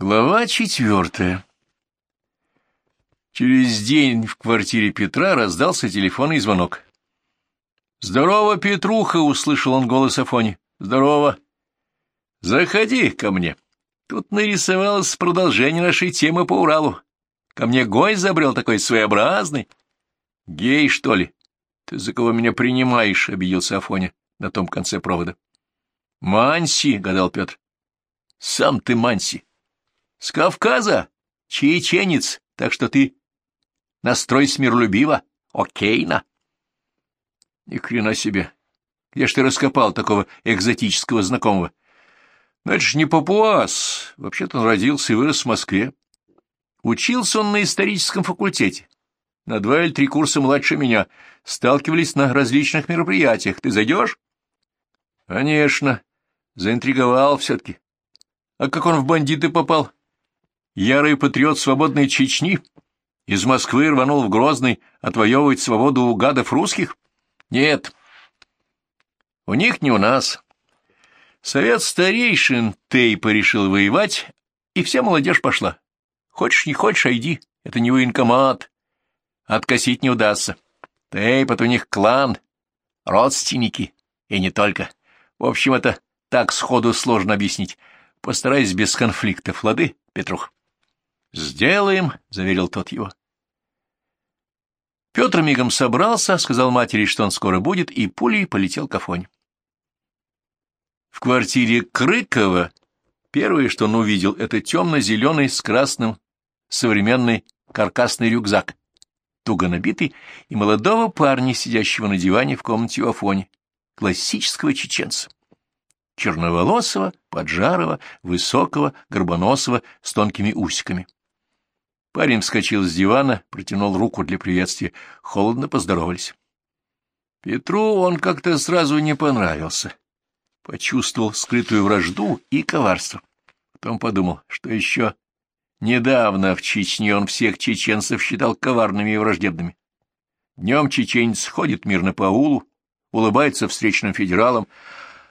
Глава четвертая Через день в квартире Петра раздался телефонный звонок. «Здорово, Петруха!» — услышал он голос Афони. «Здорово! Заходи ко мне. Тут нарисовалось продолжение нашей темы по Уралу. Ко мне гость забрел такой своеобразный. Гей, что ли? Ты за кого меня принимаешь?» — обиделся Афоня на том конце провода. «Манси!» — гадал Петр. «Сам ты Манси!» С Кавказа, чеченец, так что ты настрой смиролюбиво, окейно. Ни хрена себе. Где ж ты раскопал такого экзотического знакомого? Ну, это ж не папуас. Вообще-то он родился и вырос в Москве. Учился он на историческом факультете. На два или три курса младше меня. Сталкивались на различных мероприятиях. Ты зайдешь? Конечно. Заинтриговал все-таки. А как он в бандиты попал? Ярый патриот свободной Чечни, из Москвы рванул в Грозный отвоевывать свободу у гадов русских? Нет. У них не у нас. Совет старейшин Тейпа решил воевать, и вся молодежь пошла. Хочешь, не хочешь, иди. Это не военкомат. Откосить не удастся. Тейп — это у них клан, родственники, и не только. В общем, это так сходу сложно объяснить. Постарайся без конфликтов, лады, Петрух? — Сделаем, — заверил тот его. Петр мигом собрался, сказал матери, что он скоро будет, и пулей полетел к Афоне. В квартире Крыкова первое, что он увидел, это темно-зеленый с красным современный каркасный рюкзак, туго набитый, и молодого парня, сидящего на диване в комнате у Афони, классического чеченца черноволосого, поджарого, высокого, горбоносого, с тонкими усиками. Парень вскочил с дивана, протянул руку для приветствия. Холодно поздоровались. Петру он как-то сразу не понравился. Почувствовал скрытую вражду и коварство. Потом подумал, что еще недавно в Чечне он всех чеченцев считал коварными и враждебными. Днем чеченец ходит мирно по аулу, улыбается встречным федералам.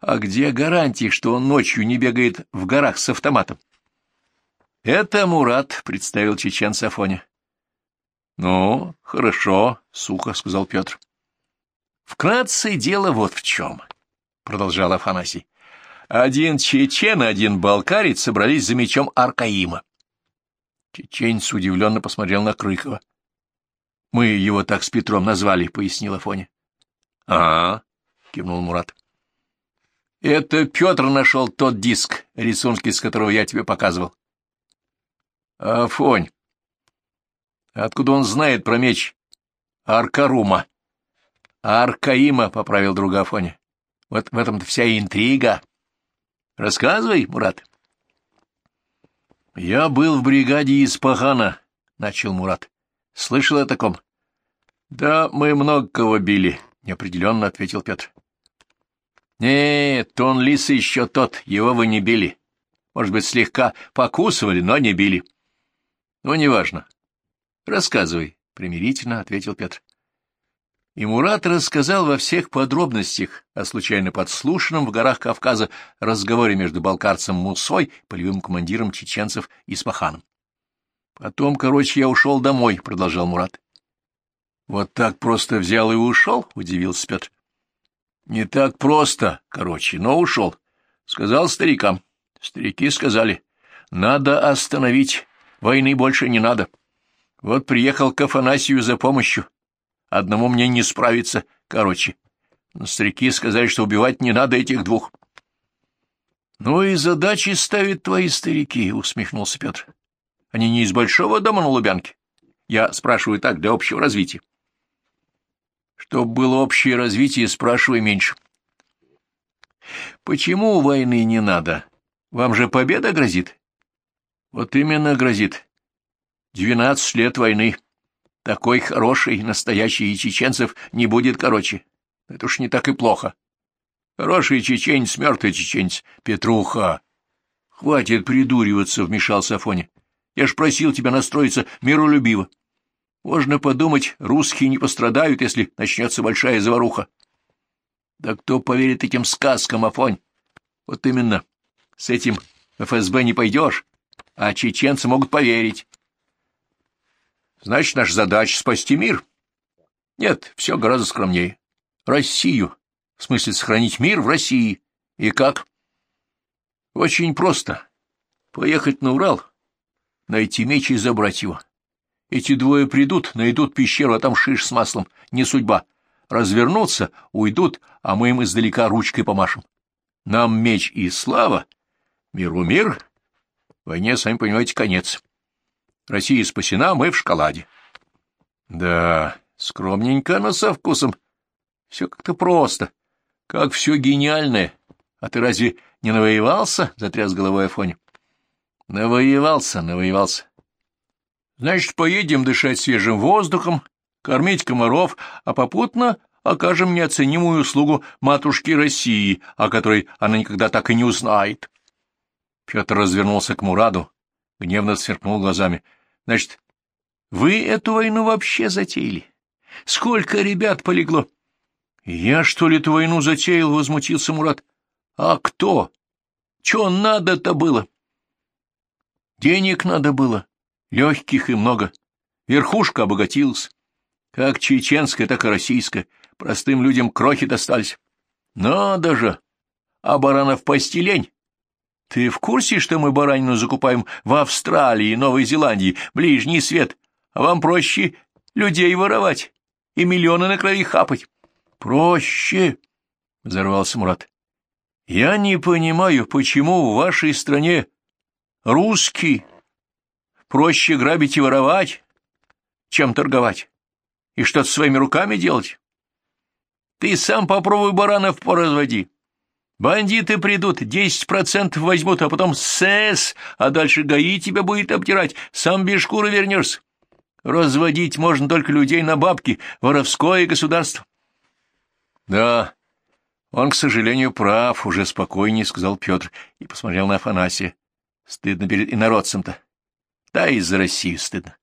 А где гарантии, что он ночью не бегает в горах с автоматом? — Это Мурат, — представил чеченца Афоня. — Ну, хорошо, — сухо сказал Петр. — Вкратце дело вот в чем, — продолжал Афанасий. Один чечен и один балкарец собрались за мечом Аркаима. Чеченец удивленно посмотрел на Крыкова. — Мы его так с Петром назвали, — пояснил Афоня. — Ага, — кивнул Мурат. — Это Петр нашел тот диск, рисунки с которого я тебе показывал. Афонь. Откуда он знает про меч Аркарума? Аркаима, — поправил друга Афоня. Вот в этом-то вся интрига. Рассказывай, Мурат. Я был в бригаде из Пахана, — начал Мурат. Слышал о таком? Да, мы много кого били, — неопределенно ответил Петр. Нет, он лис еще тот, его вы не били. Может быть, слегка покусывали, но не били. —— Ну, неважно. — Рассказывай, — примирительно ответил Петр. И Мурат рассказал во всех подробностях о случайно подслушанном в горах Кавказа разговоре между балкарцем Мусой, полевым командиром чеченцев, и Спаханом. Потом, короче, я ушел домой, — продолжал Мурат. — Вот так просто взял и ушел? — удивился Петр. — Не так просто, короче, но ушел. Сказал старикам. Старики сказали, надо остановить Войны больше не надо. Вот приехал к Афанасию за помощью. Одному мне не справиться, короче. Но старики сказали, что убивать не надо этих двух. — Ну и задачи ставят твои старики, — усмехнулся Петр. — Они не из большого дома на Лубянке. Я спрашиваю так, для общего развития. — Чтоб было общее развитие, спрашивай меньше. — Почему войны не надо? Вам же победа грозит? Вот именно грозит. Двенадцать лет войны. Такой хороший, настоящий чеченцев не будет короче. Это уж не так и плохо. Хороший чеченец, мертвый чеченец. Петруха! Хватит придуриваться, — вмешался Афоня. Я ж просил тебя настроиться миролюбиво. Можно подумать, русские не пострадают, если начнется большая заваруха. Да кто поверит этим сказкам, Афонь? Вот именно. С этим ФСБ не пойдешь а чеченцы могут поверить. Значит, наша задача — спасти мир. Нет, все гораздо скромнее. Россию. В смысле, сохранить мир в России. И как? Очень просто. Поехать на Урал, найти меч и забрать его. Эти двое придут, найдут пещеру, а там шиш с маслом. Не судьба. Развернутся, уйдут, а мы им издалека ручкой помашем. Нам меч и слава, миру мир, войне, сами понимаете, конец. Россия спасена, мы в шоколаде. Да, скромненько, но со вкусом. Все как-то просто, как все гениальное. А ты разве не навоевался? — затряс головой Афоня. Навоевался, навоевался. Значит, поедем дышать свежим воздухом, кормить комаров, а попутно окажем неоценимую услугу матушке России, о которой она никогда так и не узнает. Петр развернулся к Мураду, гневно сверкнул глазами. — Значит, вы эту войну вообще затеяли? Сколько ребят полегло? — Я, что ли, эту войну затеял? — возмутился Мурат. — А кто? Чего надо-то было? — Денег надо было, легких и много. Верхушка обогатилась. Как чеченская, так и российская. Простым людям крохи достались. Надо же! А баранов постелень. Ты в курсе, что мы баранину закупаем в Австралии, Новой Зеландии, ближний свет, а вам проще людей воровать и миллионы на крови хапать? Проще, — взорвался Мурат. Я не понимаю, почему в вашей стране русский Проще грабить и воровать, чем торговать, и что-то своими руками делать. Ты сам попробуй баранов поразводи. Бандиты придут, десять процентов возьмут, а потом СС, а дальше ГАИ тебя будет обтирать, сам без шкуры вернешься. Разводить можно только людей на бабки, воровское государство. Да, он, к сожалению, прав, уже спокойнее сказал Петр и посмотрел на Афанасия. Стыдно перед инородцем-то. Да, из-за России стыдно.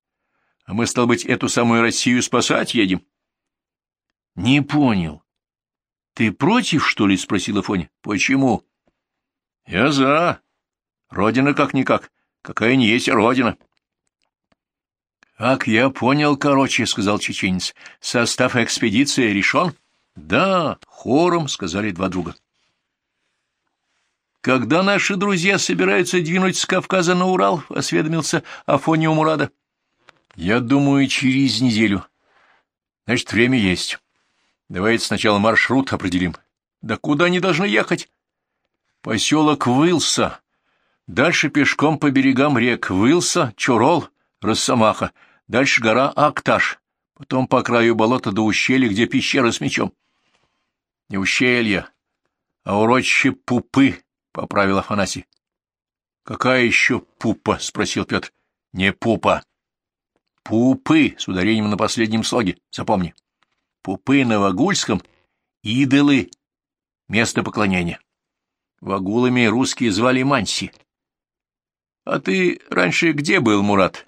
А мы, стал быть, эту самую Россию спасать едем. — Не понял. — Ты против, что ли? — спросила Фоня. — Почему? — Я за. Родина как-никак. Какая не есть родина. — Как я понял, короче, — сказал чеченец. — Состав экспедиции решен? — Да, хором, — сказали два друга. — когда наши друзья собираются двинуть с Кавказа на Урал, — осведомился Афония Мурада. — Я думаю, через неделю. Значит, время есть. Давайте сначала маршрут определим. Да куда они должны ехать? Поселок Вылса. Дальше пешком по берегам рек Вылса, Чурол, Росомаха. Дальше гора Акташ. Потом по краю болота до ущелья, где пещера с мечом. Не ущелье, а урочище Пупы, поправил Афанасий. — Какая еще пупа? — спросил Петр. — Не пупа. — Пупы, с ударением на последнем слоге, запомни. Пупы на Вагульском — идолы, место поклонения. Вагулами русские звали Манси. — А ты раньше где был, Мурат?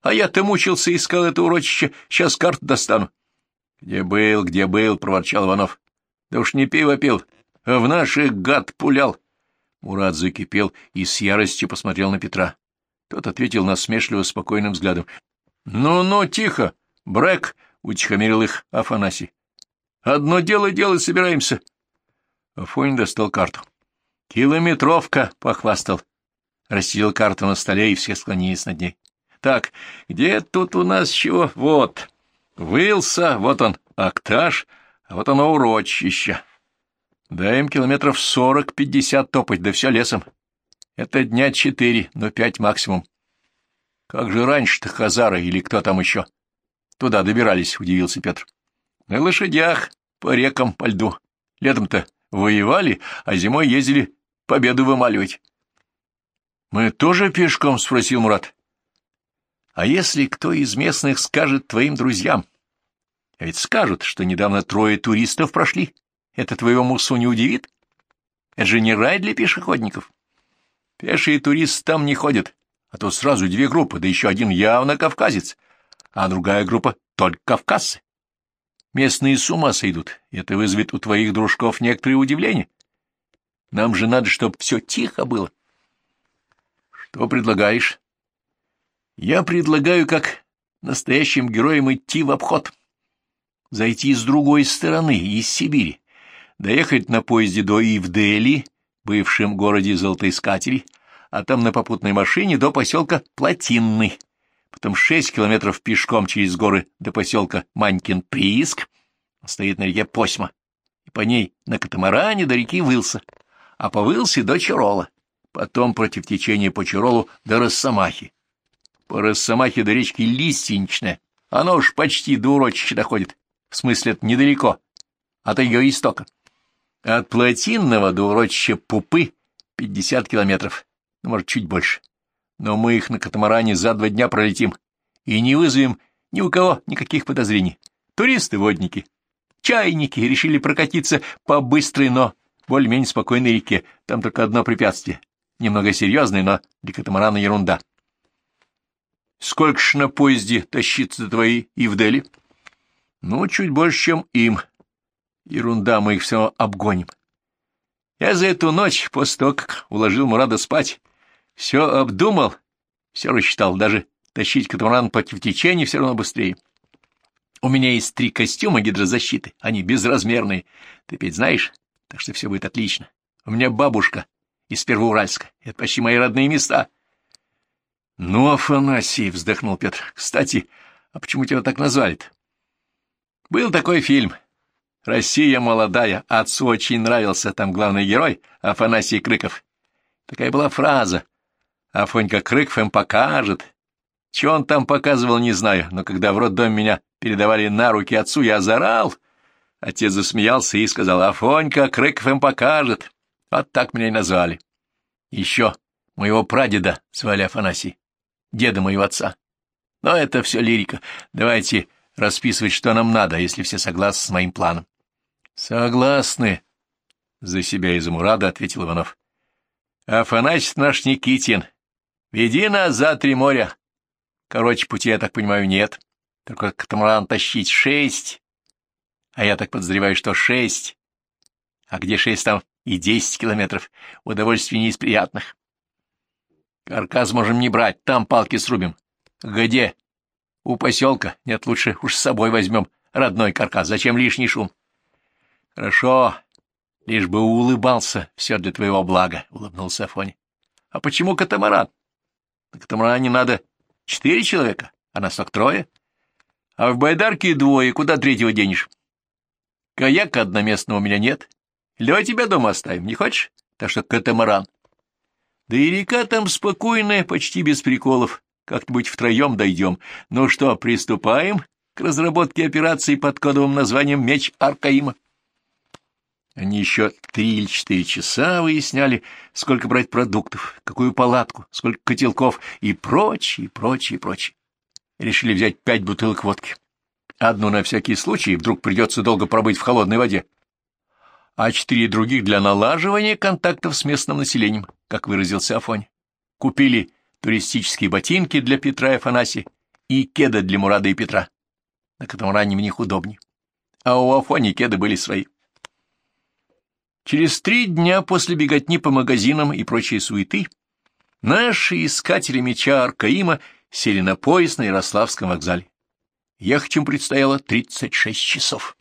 А я-то мучился, искал это урочище, сейчас карту достану. — Где был, где был, — проворчал Иванов. — Да уж не пиво пил, а в наших гад пулял. Мурат закипел и с яростью посмотрел на Петра. Тот ответил насмешливо спокойным взглядом. «Ну, — Ну-ну, тихо, Брэк! — утихомирил их Афанасий. — Одно дело делать собираемся. Афонин достал карту. — Километровка! — похвастал. Расстелил карту на столе, и все склонились над ней. — Так, где тут у нас чего? Вот. Вылся, вот он, Акташ, а вот оно урочище. Дай им километров сорок-пятьдесят топать, да все лесом. Это дня четыре, но пять максимум. Как же раньше-то Хазары или кто там еще? Туда добирались, — удивился Петр. На лошадях, по рекам, по льду. Летом-то воевали, а зимой ездили победу вымаливать. — Мы тоже пешком? — спросил Мурат. — А если кто из местных скажет твоим друзьям? А ведь скажут, что недавно трое туристов прошли. Это твоего мусу не удивит? Это же не рай для пешеходников. Пешие туристы там не ходят, а то сразу две группы, да еще один явно кавказец, а другая группа только кавказцы. Местные с ума сойдут, это вызовет у твоих дружков некоторые удивления. Нам же надо, чтобы все тихо было. Что предлагаешь? Я предлагаю, как настоящим героям, идти в обход. Зайти с другой стороны, из Сибири, доехать на поезде до Ивдели, бывшем городе Золотоискателей, а там на попутной машине до поселка Плотинный, потом шесть километров пешком через горы до поселка Манькин-Прииск, стоит на реке Посьма, и по ней на катамаране до реки Вылса, а по Вылсе до Чарола, потом против течения по Чаролу до Росомахи. По Росомахе до речки Листиничная, оно уж почти до урочища доходит, в смысле это недалеко, от ее истока. От Плотинного до урочища Пупы пятьдесят километров, ну, может, чуть больше. Но мы их на катамаране за два дня пролетим и не вызовем ни у кого никаких подозрений. Туристы-водники, чайники решили прокатиться по быстрой, но более-менее спокойной реке. Там только одно препятствие. Немного серьезное, но для катамарана ерунда. Сколько ж на поезде тащиться твои и в Дели? Ну, чуть больше, чем им. Ерунда, мы их все обгоним. Я за эту ночь, после того, как уложил Мурада спать, все обдумал, все рассчитал, даже тащить катамаран против течения все равно быстрее. У меня есть три костюма гидрозащиты, они безразмерные. Ты ведь знаешь, так что все будет отлично. У меня бабушка из Первоуральска. Это почти мои родные места. — Ну, Афанасий, — вздохнул Петр, — кстати, а почему тебя так назвали -то? Был такой фильм «Россия молодая», отцу очень нравился, там главный герой Афанасий Крыков. Такая была фраза. Афонька Крыков им покажет. Чего он там показывал, не знаю, но когда в роддоме меня передавали на руки отцу, я зарал. Отец засмеялся и сказал, Афонька, Крыков им покажет. Вот так меня и назвали. Еще моего прадеда звали Афанасий, деда моего отца. Но это все лирика. Давайте расписывать, что нам надо, если все согласны с моим планом. — Согласны, — за себя и за Мурада ответил Иванов. — Афанасий наш Никитин, веди нас за три моря. Короче, пути, я так понимаю, нет. — только катамаран тащить шесть, а я так подозреваю, что шесть. А где шесть, там и десять километров. Удовольствие не из приятных. Каркас можем не брать, там палки срубим. Где? У поселка. Нет, лучше уж с собой возьмем родной каркас. Зачем лишний шум? Хорошо, лишь бы улыбался. Все для твоего блага, — улыбнулся Афоня. А почему катамаран? На катамаране надо четыре человека, а нас трое. — а в байдарке двое, куда третьего денешь? Каяка одноместного у меня нет. Лёва тебя дома оставим, не хочешь? Так что катамаран. Да и река там спокойная, почти без приколов. Как-нибудь втроем дойдем. Ну что, приступаем к разработке операции под кодовым названием «Меч Аркаима». Они еще три или четыре часа выясняли, сколько брать продуктов, какую палатку, сколько котелков и прочее, прочее, прочее решили взять пять бутылок водки. Одну на всякий случай, вдруг придется долго пробыть в холодной воде, а четыре других для налаживания контактов с местным населением, как выразился Афонь. Купили туристические ботинки для Петра и Афанасия и кеды для Мурада и Петра. На катамаране в них удобнее. А у Афони кеды были свои. Через три дня после беготни по магазинам и прочей суеты наши искатели меча Аркаима сели на поезд на Ярославском вокзале. Ехать им предстояло 36 часов.